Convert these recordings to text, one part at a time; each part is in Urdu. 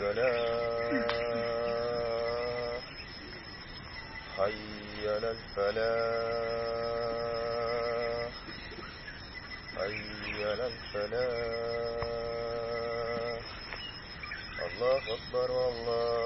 الفلاح حي على الفلاح حي على الفلاح الله أكبر والله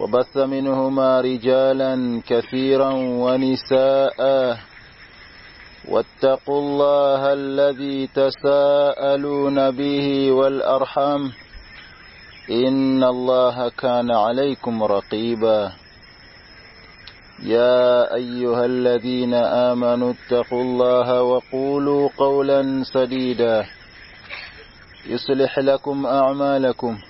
وبث منهما رجالا كثيرا ونساء واتقوا الله الذي تساءلون به والأرحم إن الله كان عليكم رقيبا يا أيها الذين آمنوا اتقوا الله وقولوا قولا سديدا يصلح لكم أعمالكم وقالوا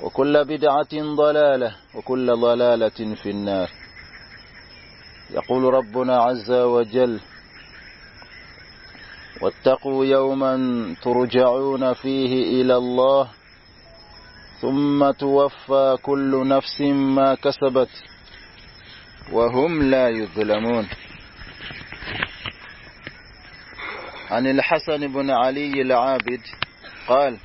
وكل بدعة ضلالة وكل ضلالة في النار يقول ربنا عز وجل واتقوا يوما ترجعون فيه إلى الله ثم توفى كل نفس ما كسبت وهم لا يظلمون عن الحسن بن علي العابد قال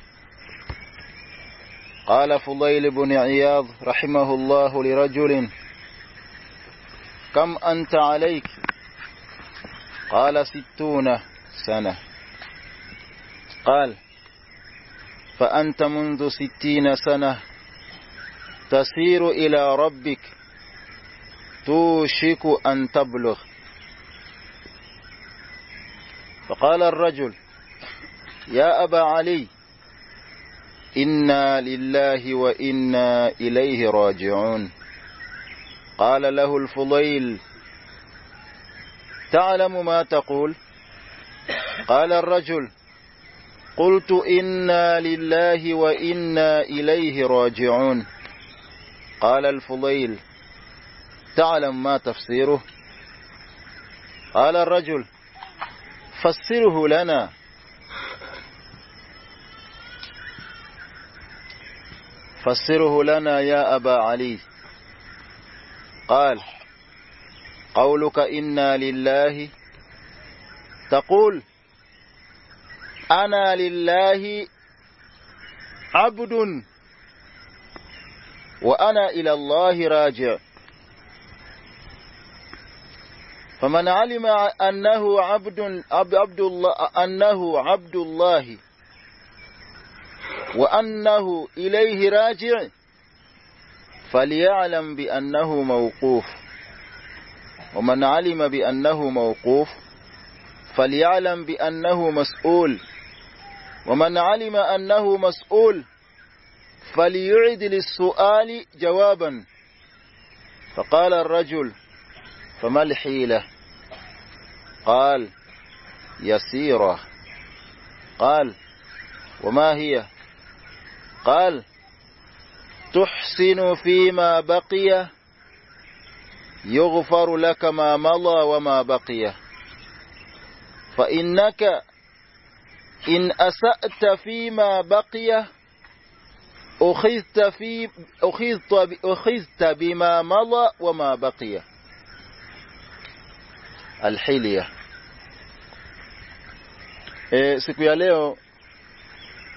قال فضيل بن عياض رحمه الله لرجل كم أنت عليك قال ستون سنة قال فأنت منذ ستين سنة تسير إلى ربك توشك أن تبلغ فقال الرجل يا أبا علي إنا لله وإنا إليه راجعون قال له الفضيل تعلم ما تقول قال الرجل قلت إنا لله وإنا إليه راجعون قال الفضيل تعلم ما تفسيره قال الرجل فسره لنا فسره لنا يا أبا علي قال قولك إنا لله تقول أنا لله عبد وأنا إلى الله راجع فمن علم أنه عبد, عبد, الله, أنه عبد الله وأنه إليه راجع فليعلم بأنه موقوف ومن علم بأنه موقوف فليعلم بأنه مسؤول ومن علم أنه مسؤول فليعد للسؤال جوابا فقال الرجل فما الحيلة قال يسيرة قال وما هي قال تحسن فيما بقي يغفر لك ما مضى وما بقي فإنك إن أسأت فيما بقي أخذت, في أخذت, أخذت بما مضى وما بقي الحلية سكوية ليه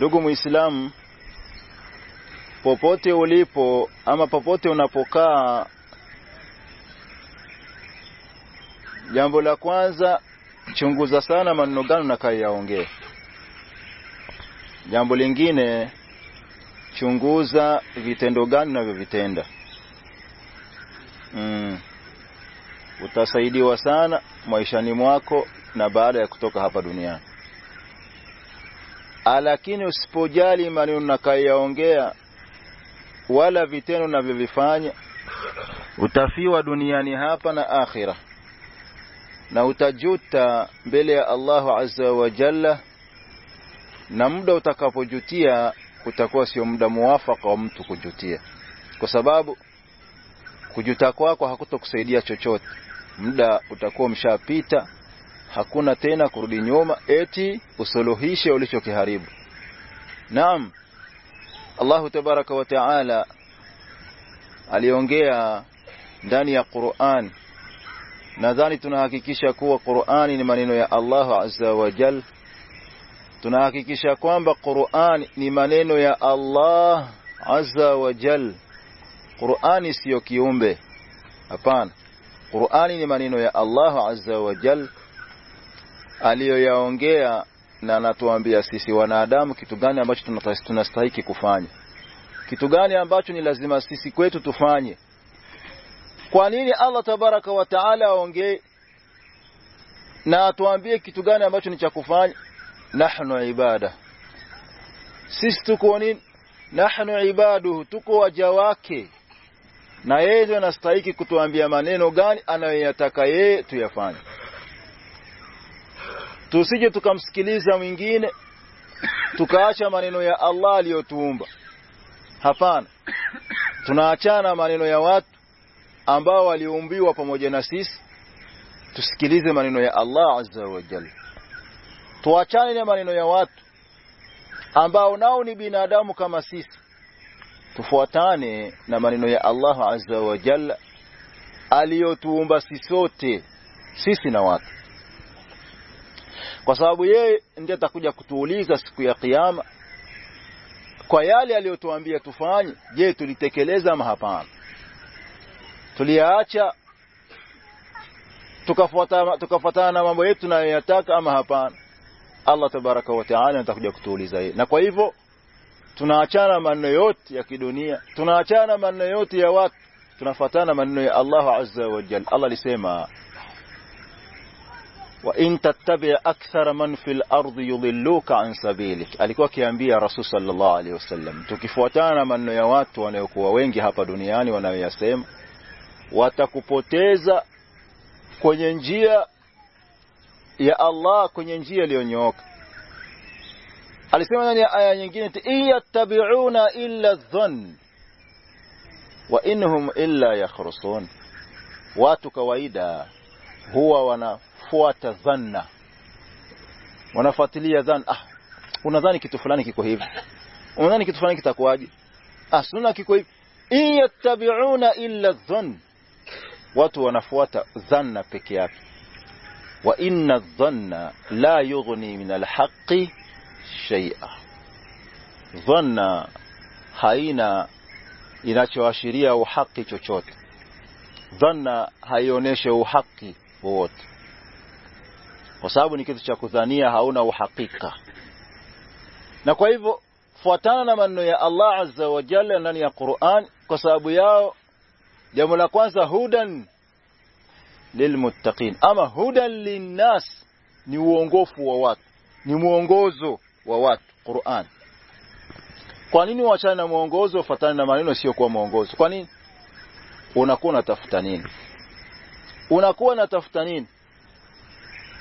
رگ م اسلام پو پوتےولی پو اما پپوتےو نہ پوکا یا بولا کھنگواسان نہ سعیدی اسان میشانی ماں کو نہ بال اخ تو کہاں پر دنیا عالکین اس پو جالی منگے نہ اتا جوتا بل اللہ و جل نم ڈاپو جوتیا کو تکو سی ڈاف کو جوتیا کو سباب کو جوتا حک ن تے نہ قرعی نیوم اے تھی اسلو ہی حریب نام اللہ تبار کو قرآن نہ جل تا کیشا کو قرآن وزل قرآن کی پان قرآن ولہ اضا و جل علی گے نہ بچنی لازما کوانی اللہ تبارا لیاؤں گے نہ تو گانا بچنی چکان نہ کو جے جو ناستیا مانو گانے تسی جو تم سلیزین تو مانو اللہ علیو تمب حان تچانہ مانی نو یا وات امبا امبی وپموجنسیس تلیز مانی نو اللہ از و جل تو اچانے نہ مانو یا وات امباؤن بھی نادا مکم تو اچان نہ مانو اللہ از و جل علیو تمباسی نوات تک یا قیام کو طوفان یہ محاپان تلی آچا فتح نہ ممبئی تُنا یا تک امہا پان اللہ تبارک و تک تو نہ کوئی وہ تناچا نہ منت یک تناچا نہ من یوت تنا فتح نہ منو اللہ اللہ لسم ان تب اکثر منفی الردول وید فلیان کی کوئی ان کی فلان کی تھا کو سونا کی کوئی شی آنا ہائی نہ شریا و حقی چو چوت زن ہائیو نش و حقی و نہو نمو گو ز فتح نمانی ان کو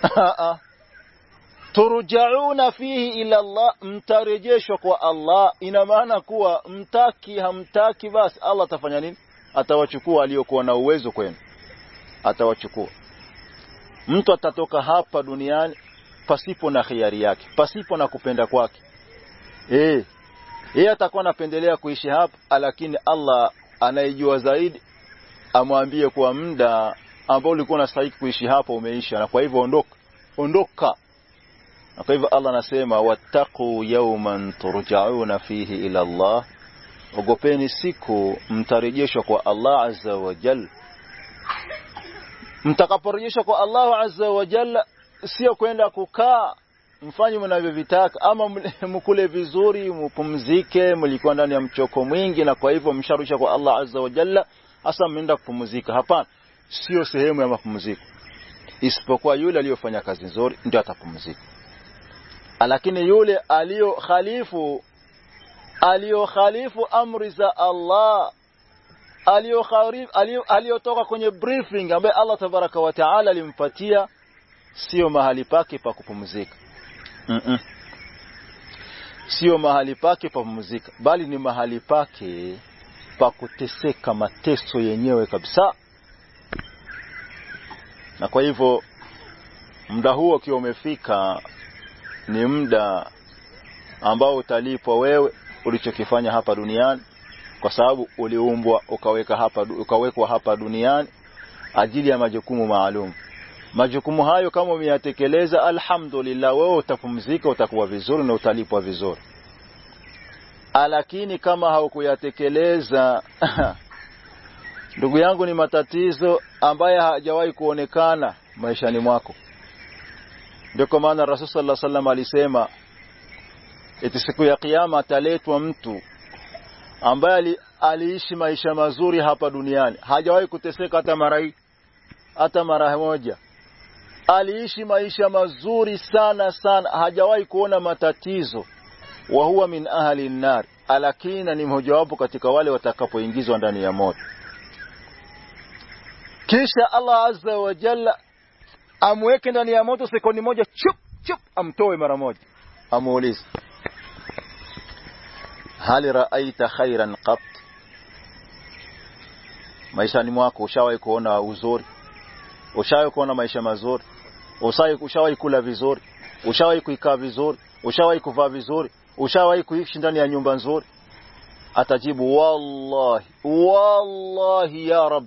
پسی پونا خیا پسی پونا کو پینڈا کو اللہ کو ambao ulikuwa unastahili kuishi hapo umeisha na kwa hivyo ondoka ondoka na kwa hivyo Allah anasema wattaqu yawman turja'una fihi ila Allah ogopeni siku mtarejeshwa kwa Allah azza wa jalla mtakaporejeshwa kwa Allah azza wa jalla sio kwenda kukaa mfanye mnavyovitaka ama mkule vizuri mpumzike mlikuwa ndani ya mchoko mwingi na kwa hivyo msharusha kwa Allah azza wa jalla hasa mnaenda kupumzika hapana اللہ تبارہ مزید سیو مہالی پاک مزیق بالی نے مہالی پاک نہ کوئی فوڈیوم فیخ نم دمبا و تالی پوے اولی چکیفا یہاں پر رنیاں کوساب اول کہاں پر رنیا آجلیا میں علوم ما جا کم وم یات کے لئے الحمد للہ و تک مزی کو تقوال نلی پور علاقین کم آتے کے لئے مت تیز ابا جی کونشا کوئی کون مت امین کپوئیں گی موت چپ چپ امول حالی رپ میشا نما کو اوشا کو ازور اشاء کو میں سا منظور اوشا اشاء وزور اشاء کئیا وزور اوشا کھپا وزور اوشا کئی نیو بنور اطاجی اولاہ رب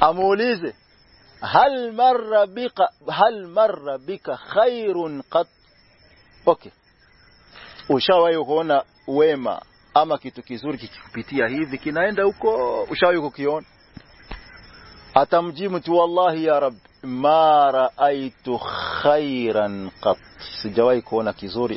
امولی سے اشا وی کو نا وے ما ام کی تیزور کی نئے ڈو کو اشا کو کیوں اتم جی متو اللہ مارن قطوئی کو نیزوری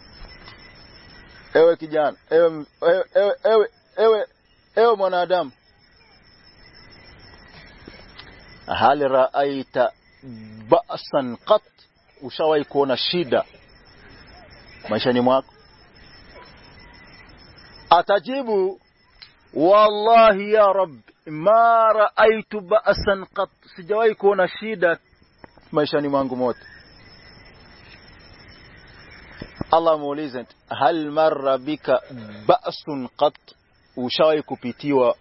اے ک جانڈم حال رسن کت اشا وائی کو شی دشا نیم آ تجیب کو مانگ موت اللہ ملی اشاع کو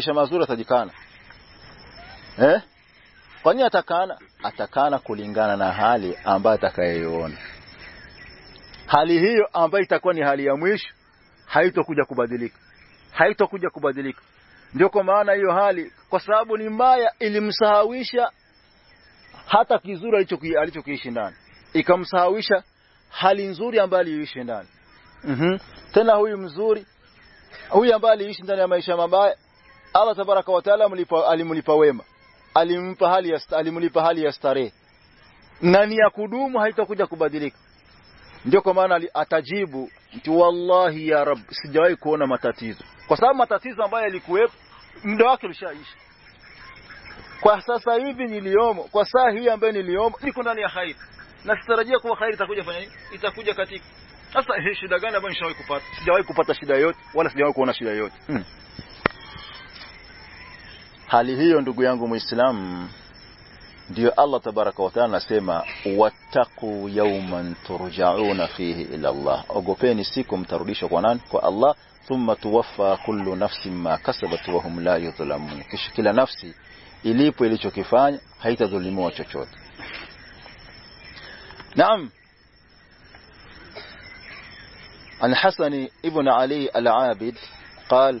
مائشا معذورت حجی خان نہالی امبا ہالی تک بدلک بدلیک جو چوکی نیکم سا عشا حال امبال ہوئی امبا لیملی پاؤ علیم پہا لیملی پہا لی کُباد جو لیم کو hali hiyo ndugu yangu muislamu ndio allah tabaraka wa taala anasema wattaqu yawman turja'una fihi ila allah ogopeni siku mtarudishwa kwa nani kwa allah thumma tuwaffa kullu nafsin ma kasabat wa hum la yudhlamun kisha kila nafsi ilipo ilichokifanya haitadhulumiwa chochote naam anhasani ibn ali al-abid qala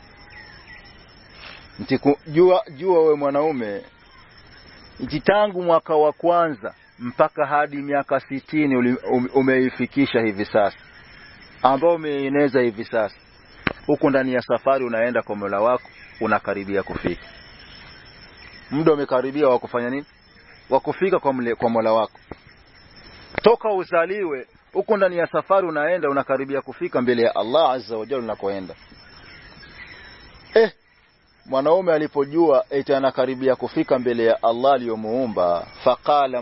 جانگ کام کی شہید وساس آگو میں ذہی اکنڈا نیا سفارون قوملا واک ا نا قریبیہ کفی منڈو میں قریبی وقف و کفی کا قوم القاعی ہوئے اکنڈا نیا سفاربی کا منو میں کوفی کمبل اللہ فکا ال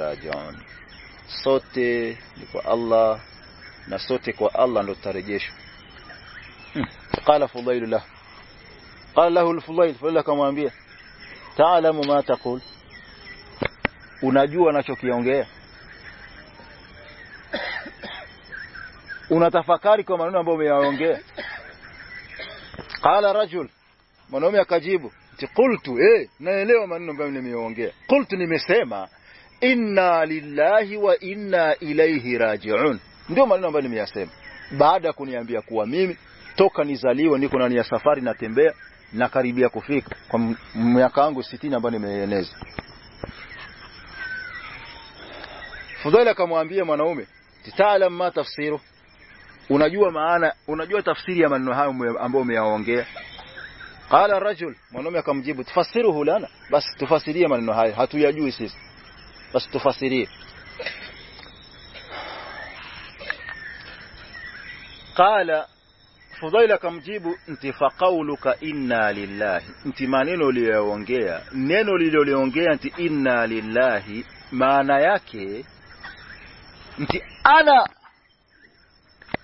راجان سوتے نہ سوتے کو اللہ کمبیا نہ چوکی ہوں گے ان تفاکاری کو من اب ہوں گے کالا راج الجیبل ہوں گے بادن کو نکونی سفاری نہ کریبیا کو فیم سی نہ بنے میں کم امبی منو میں جتال انہیں جو تفصیل کالا رجول منو میں کمجیبر بس تو منہ بس تو کالا سمجیب انتفقا کا نئے نو لو لے ہوں گے انہی مانا کے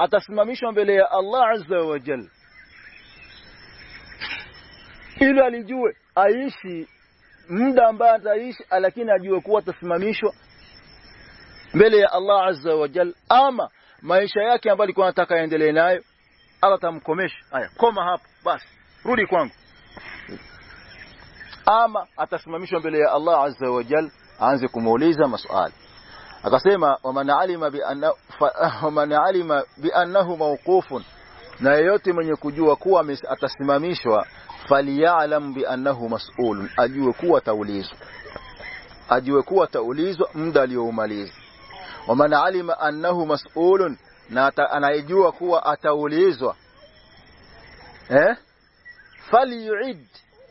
اتس ممیش ویشیش بس روڈیش و امن علیم بھی انہوفون نہ فلی علم بھی انہوں مس اول اکو تجو اکو تو امن علیم ان مس اول نہ انجو اکو اتولیزو فلی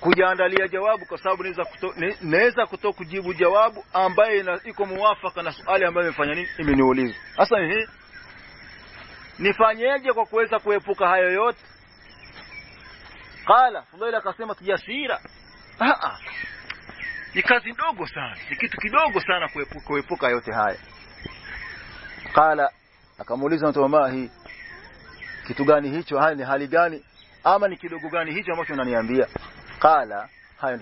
kujiandalia jawabu kwa sababu naweza kutoa kujibu jawabu ambaye iko muwafaka na swali ambayo imefanya nini imeniuliza hasa hii nifanyeje kwa kuweza kuepuka hayo yote qala Fudail akasema tijasira a ni kazi ndogo sana ni kitu kidogo sana kuepuka kuepuka yote haya qala akamuuliza mtu mama hii kitu gani hicho hai ni hali gani ama ni kidogo gani hicho ambacho unaniambia گومیا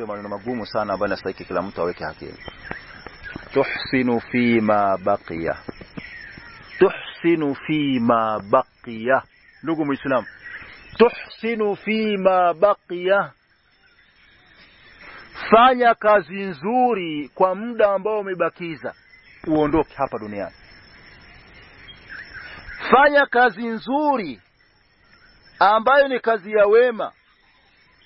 لکوری بکیزا جنوری کا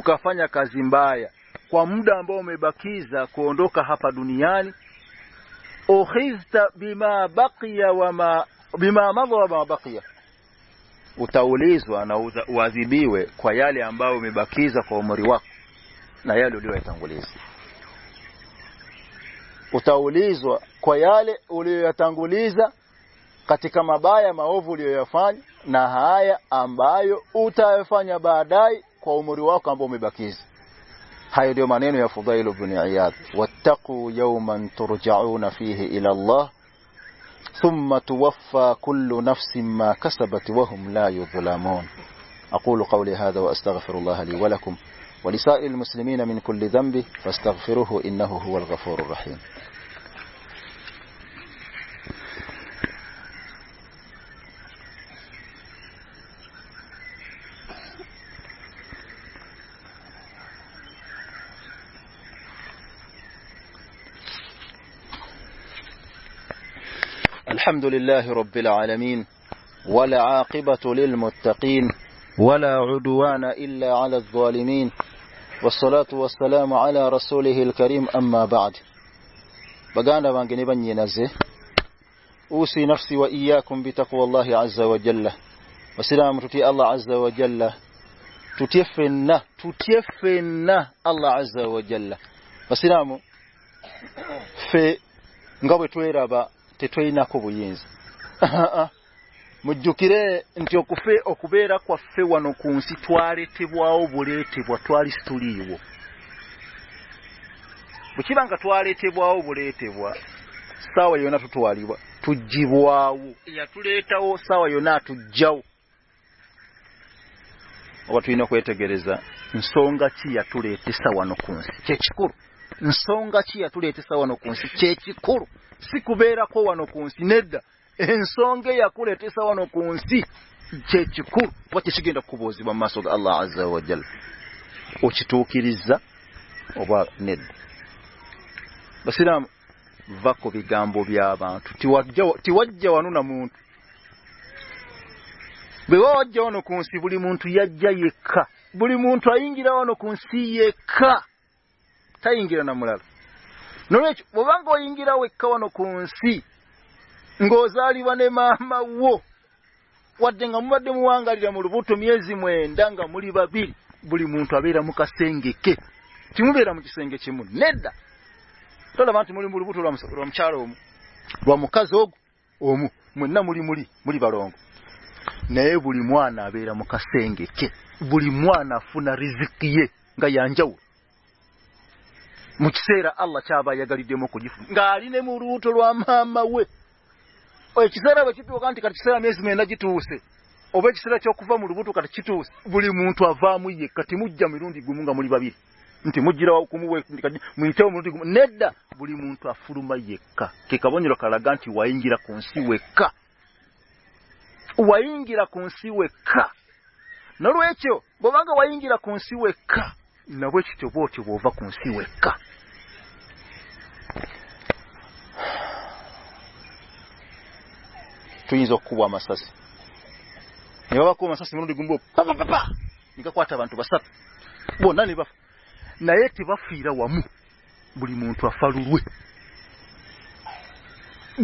کا فن کا زمبا کو مر وک نہ با بولو فائن نہ باد kwa umri wako ambao umebakiza. Hayo ndio maneno ya Fudail ibn Iyad, wattaqu yawman turja'una fihi ila Allah thumma tuwaffa kullu nafsin ma kasabat wa hum la yudhlamun. Aqulu qawli hadha wa astaghfiru li wa lakum wa lisa'il muslimina min kulli dhanbi fastaghfiruhu innahu huwal ghafurur rahim. الحمد لله رب العالمين ولا عاقبة للمتقين ولا عدوان إلا على الظالمين والصلاة والسلام على رسوله الكريم أما بعد بقانا بانجني بني نزه أوسي نفسي وإياكم بتقوى الله عز وجل وسلام تتي الله عز وجل تتيفنا تتيفنا الله عز وجل وسلام في نقوي تويرا مجھ جو نوسی بات بڑے جاؤ نکو گے ریزا سنگا نو سونگ سوانو کو مون جانو کو نام بنگیرا نوسی مو گاری بوٹو میم بڑی منتویرو نی بڑی موام کا پُن ریزیے گئی ہر اللہ چاہیے موقع نے بن با سر بو نا فی رو بڑی منتوا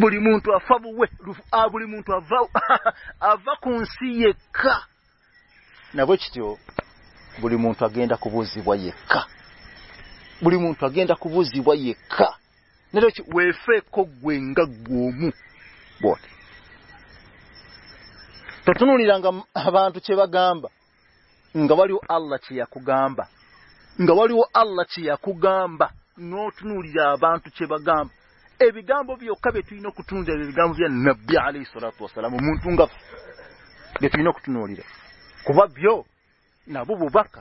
روی منتو افراد بری منفا گیندا کونفا گیندا کو بزیوینگا گومو ٹھیک بان ٹھا بہ گا اللہ چھو گام بہن گوا اللہ چھو گہ نوٹ نوریا تو چھ باغہ اے بام بہ بھا نبلی صرح نوری بہ بو نا بو بکہ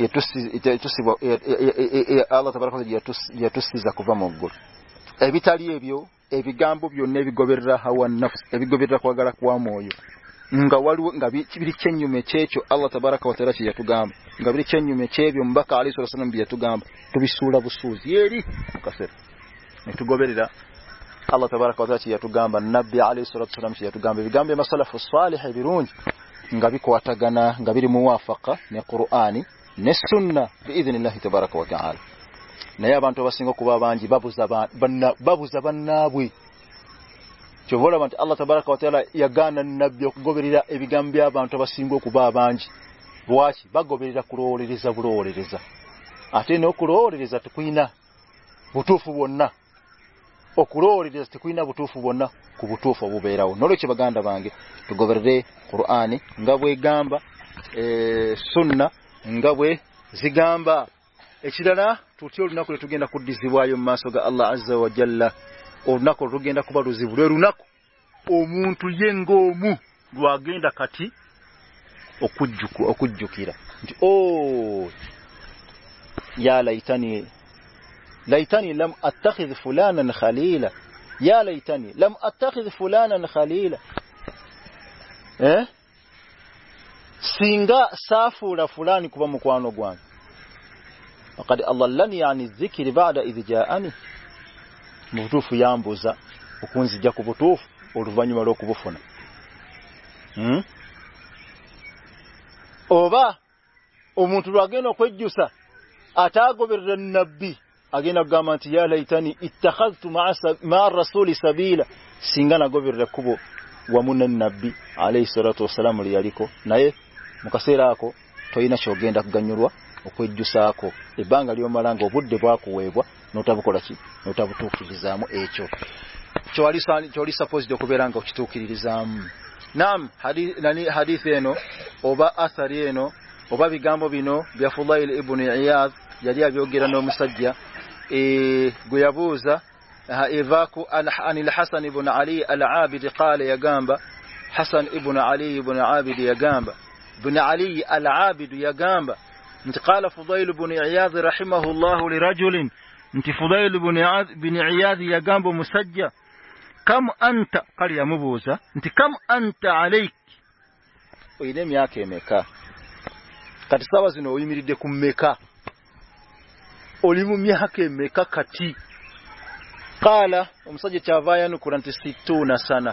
یہ اللہ تبارک یا ٹو سیزا موب اب چار ابھی نیبی گوبیررا نف ابھی گوبیررا گڑھ مو گو گری چین چھو اللہ تبارک یا تو گام گبر چھین چھ بک علی سورت سنم بے تام تبھی سوڑا سوزی گوبیررا اللہ تبارک ری یا نبیہ علی صورتم صحب گبر کو گنا گبیر موافق نورو آنی نہیں سننا بانٹوا سنگوا بانجی بھا بابنا کوئی نوڑو ریزات نہ گینا لائی تانی لائی تانی ات فلاں یا لائی تانی لم ات فلا نیل گوانے اللہ جاف بوزا ٹو اوڑھو فون اوباگا آ گوبھی نبی آگے نگا مئی رسولی سبھی لا سنگانا گوبھی رکھو وہ نبی علیورت و سلام عڑی کو مکا سیرا کوئی نہ چو گیند گنوا کوئی دسا کو بنگالی مارگو آوٹا کو چو چوری چوری ساپوز دیکھو راگو ٹوکری ریزام نام ہری سے نساری نو بھمب بھی نو ناری گیرانوا ہسن گان با ہسن ابونا الیب ن گام بن علي العابد يا جامب انت قال فضيل بن عياض رحمه الله لرجل انت فضيل بن عياض بن عياض يا جامب مسجى كم انت قال يا مبوزة انت كم انت عليك ويدم ياك يمكا قد sawa zino oyimiridde ku mmeka oli mu myaka emeka kati qaala omusajja kyava ayanukula nti situuna sana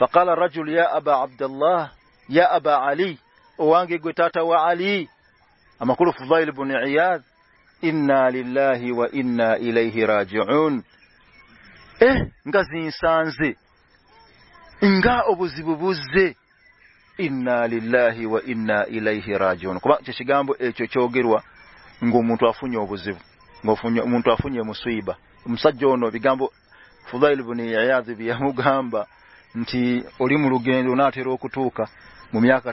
فقال الرجل يا أبا عبد الله يا أبا اللہ یا ابا علی اوانگی گئی ٹاٹا علی ہمہ پھلائی لبو نیاض ایلا ولہ ہیرا جون غازی سانز ان گا ابو زی عنا علہ ہیرا جونب اے چوچو گروا گو منتوا پھنیا گونی منٹوا پھنیا سوئی بہ سو نو پھلائی بنیا بھی ہمبہ روکو گمیا کا مبا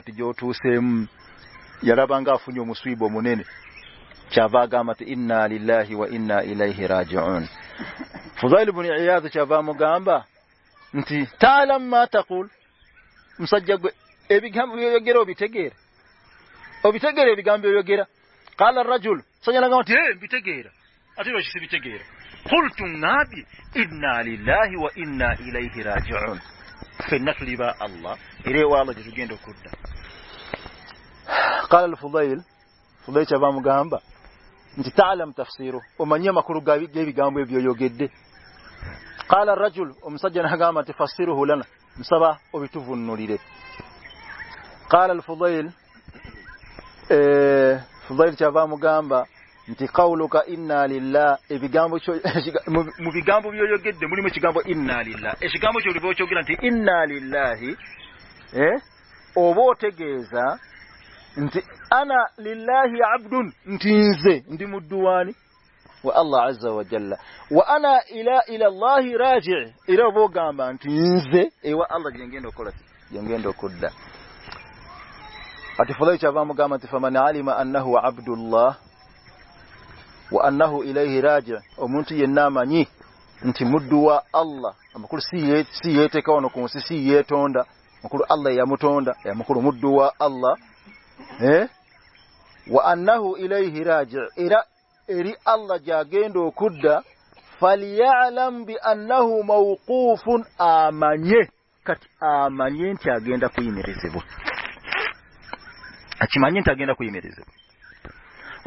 گام گام سج اے گیر گیر ابھی گیر گام گیرا کالر رجول گیر گیر تم نا لی واجن الله إليه والله دو قال الفضيل فضيل انت تعلم تفسيره ومن يما کالل فل فلئی چبام گالم تفصیل کالا رجل ام سجن ہگام فصیر ہو لوا نوڑی دے کالل فضيل چبام گ قل کا لہ گام اللہ چوام عالیم عبد اللہ وہ انہو ال راج انڈوا اللہ سیون سے مکڑ مڈو اللہ وہ اللہجرا اللہ جاگینڈو خود فلیمیڈا میرے سے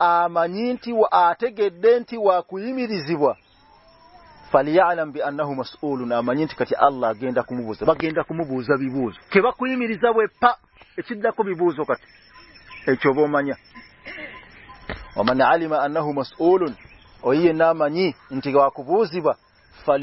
آمانی آٹھ گیٹ دے تھی اویم میرو فالم آس اولانی اللہ گیندا کو موجود گیندا کو بوا کری جاپا کو بو چھوانی آلیما آس اول اینمانی بو جا فال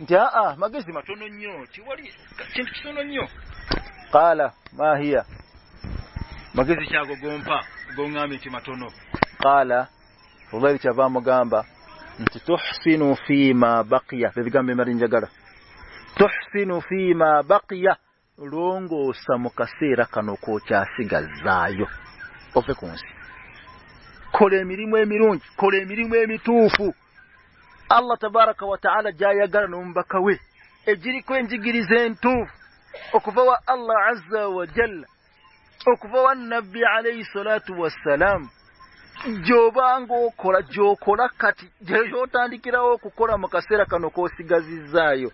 کالا چبا مجھے نو فیم بکیا گمر جگڑ تینو فیم بکیا رو گو سم کسی رکھ نو کو چا سلوے کون سی کھوڑے مرنگ مرنگ Allah tabaraka wa ta'ala jaya gara na umbaka we. Ejiri kwe njigiri zentuf. Okufawa Allah azza wa jalla. Okufawa nabi alayhi salatu wa salam. Joba angu okora, jokora kati. Jajota andikira oku kora makasera kano kosi gazi zayo.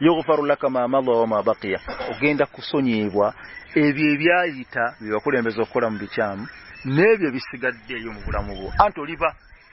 Yogufaru laka maamadwa wa mabakia. Ogenda kusonyi iwa. Evi evi ajita. Vyo kule mbezo kora mbichamu. Nebi evi sigadde yomu kura mbua. Anto liba.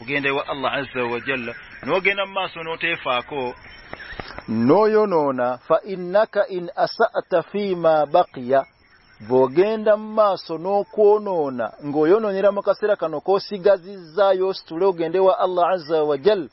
اللہ نو ریا کو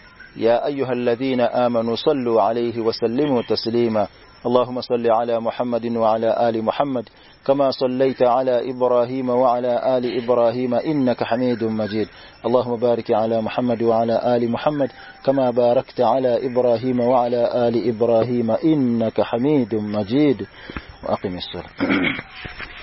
يا أيها الذين آمنوا صلوا عليه وسلموا تسليما اللهم صل على محمد وعلى آل محمد كما صليت على إبراهيم وعلى آل إبراهيم إنك حميد مجيد اللهم بارك على محمد وعلى آل محمد كما باركت على إبراهيم وعلى آل إبراهيم إنك حميد مجيد وأقم الصلاة